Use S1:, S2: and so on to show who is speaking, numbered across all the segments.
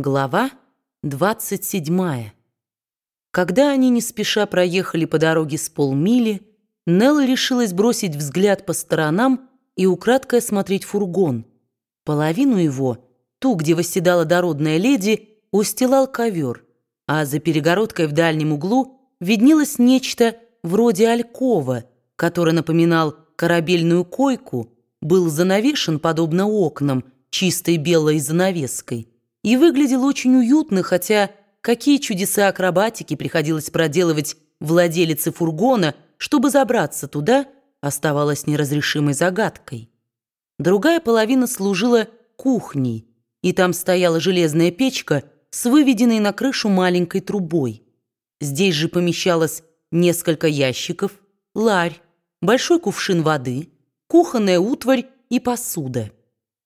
S1: Глава 27. Когда они не спеша проехали по дороге с полмили, Нелла решилась бросить взгляд по сторонам и украдкой осмотреть фургон. Половину его, ту, где восседала дородная леди, устилал ковер, а за перегородкой в дальнем углу виднелось нечто вроде алькова, который напоминал корабельную койку, был занавешен, подобно окнам, чистой белой занавеской, и выглядел очень уютно, хотя какие чудеса акробатики приходилось проделывать владелице фургона, чтобы забраться туда, оставалось неразрешимой загадкой. Другая половина служила кухней, и там стояла железная печка с выведенной на крышу маленькой трубой. Здесь же помещалось несколько ящиков, ларь, большой кувшин воды, кухонная утварь и посуда.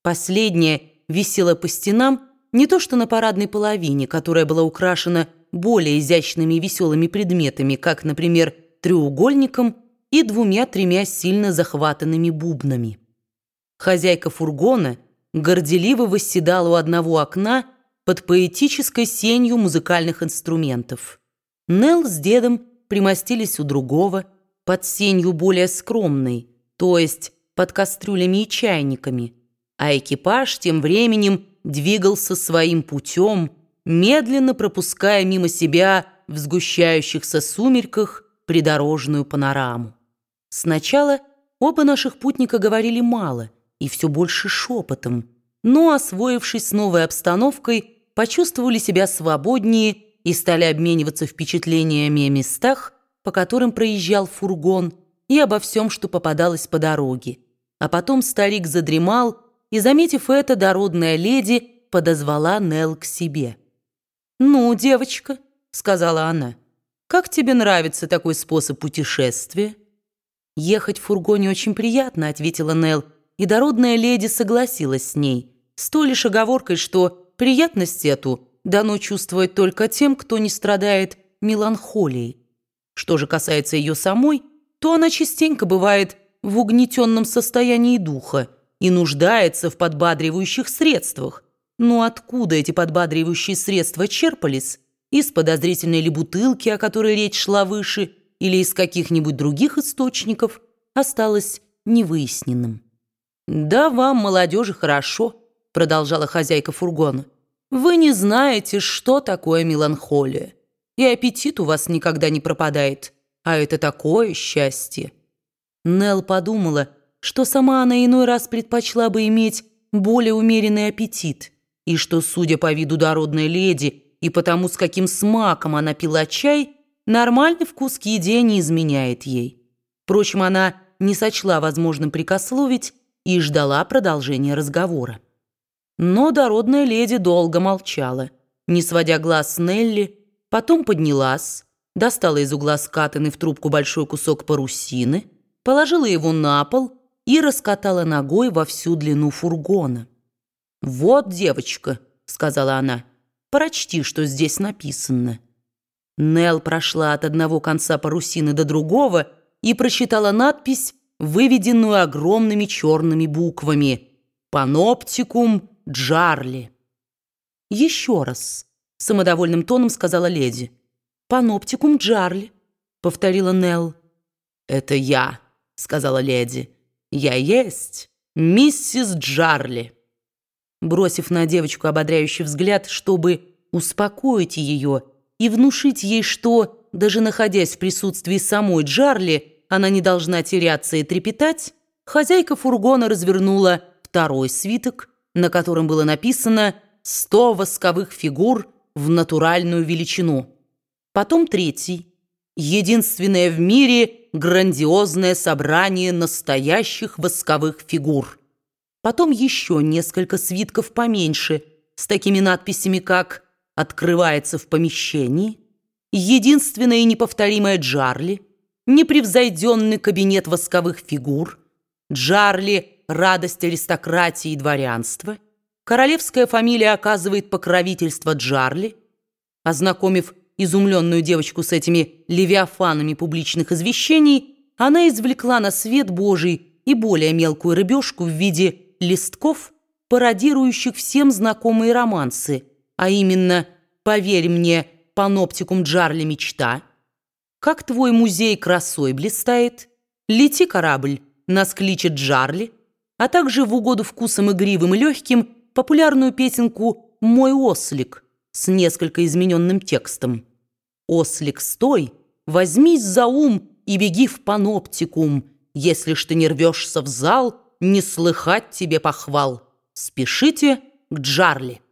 S1: Последняя висела по стенам не то что на парадной половине, которая была украшена более изящными и веселыми предметами, как, например, треугольником и двумя-тремя сильно захватанными бубнами. Хозяйка фургона горделиво восседала у одного окна под поэтической сенью музыкальных инструментов. Нелл с дедом примостились у другого, под сенью более скромной, то есть под кастрюлями и чайниками, а экипаж тем временем двигался своим путем, медленно пропуская мимо себя в сгущающихся сумерках придорожную панораму. Сначала оба наших путника говорили мало и все больше шепотом, но, освоившись с новой обстановкой, почувствовали себя свободнее и стали обмениваться впечатлениями о местах, по которым проезжал фургон, и обо всем, что попадалось по дороге. А потом старик задремал, и, заметив это, дородная леди подозвала Нелл к себе. «Ну, девочка», — сказала она, — «как тебе нравится такой способ путешествия?» «Ехать в фургоне очень приятно», — ответила Нелл, и дородная леди согласилась с ней, с той лишь оговоркой, что приятность эту дано чувствовать только тем, кто не страдает меланхолией. Что же касается ее самой, то она частенько бывает в угнетенном состоянии духа и нуждается в подбадривающих средствах. Но откуда эти подбадривающие средства черпались? Из подозрительной ли бутылки, о которой речь шла выше, или из каких-нибудь других источников, осталось невыясненным. «Да вам, молодежи, хорошо», — продолжала хозяйка фургона. «Вы не знаете, что такое меланхолия, и аппетит у вас никогда не пропадает, а это такое счастье». Нелл подумала, что сама она иной раз предпочла бы иметь более умеренный аппетит, и что, судя по виду дородной леди и потому, с каким смаком она пила чай, нормальный вкус к еде не изменяет ей. Впрочем, она не сочла возможным прикословить и ждала продолжения разговора. Но дородная леди долго молчала, не сводя глаз с Нелли, потом поднялась, достала из угла скатанный в трубку большой кусок парусины, положила его на пол и раскатала ногой во всю длину фургона. «Вот, девочка», — сказала она, — «прочти, что здесь написано». Нел прошла от одного конца парусины до другого и прочитала надпись, выведенную огромными черными буквами «Паноптикум Джарли». «Еще раз», — самодовольным тоном сказала леди. «Паноптикум Джарли», — повторила Нелл. «Это я», — сказала леди. «Я есть миссис Джарли». Бросив на девочку ободряющий взгляд, чтобы успокоить ее и внушить ей, что, даже находясь в присутствии самой Джарли, она не должна теряться и трепетать, хозяйка фургона развернула второй свиток, на котором было написано «сто восковых фигур в натуральную величину». Потом третий единственное в мире грандиозное собрание настоящих восковых фигур. Потом еще несколько свитков поменьше, с такими надписями, как «Открывается в помещении», «Единственная и неповторимая Джарли», «Непревзойденный кабинет восковых фигур», «Джарли. Радость аристократии и дворянства», «Королевская фамилия оказывает покровительство Джарли», ознакомив изумленную девочку с этими левиафанами публичных извещений, она извлекла на свет Божий и более мелкую рыбешку в виде листков, пародирующих всем знакомые романсы, а именно «Поверь мне, паноптикум Джарли мечта», «Как твой музей красой блистает», «Лети, корабль», «Нас кличет Джарли», а также в угоду вкусам игривым и легким популярную песенку «Мой ослик» с несколько измененным текстом. «Ослик, стой, возьмись за ум и беги в паноптикум. Если ж ты не рвешься в зал, не слыхать тебе похвал. Спешите к Джарли».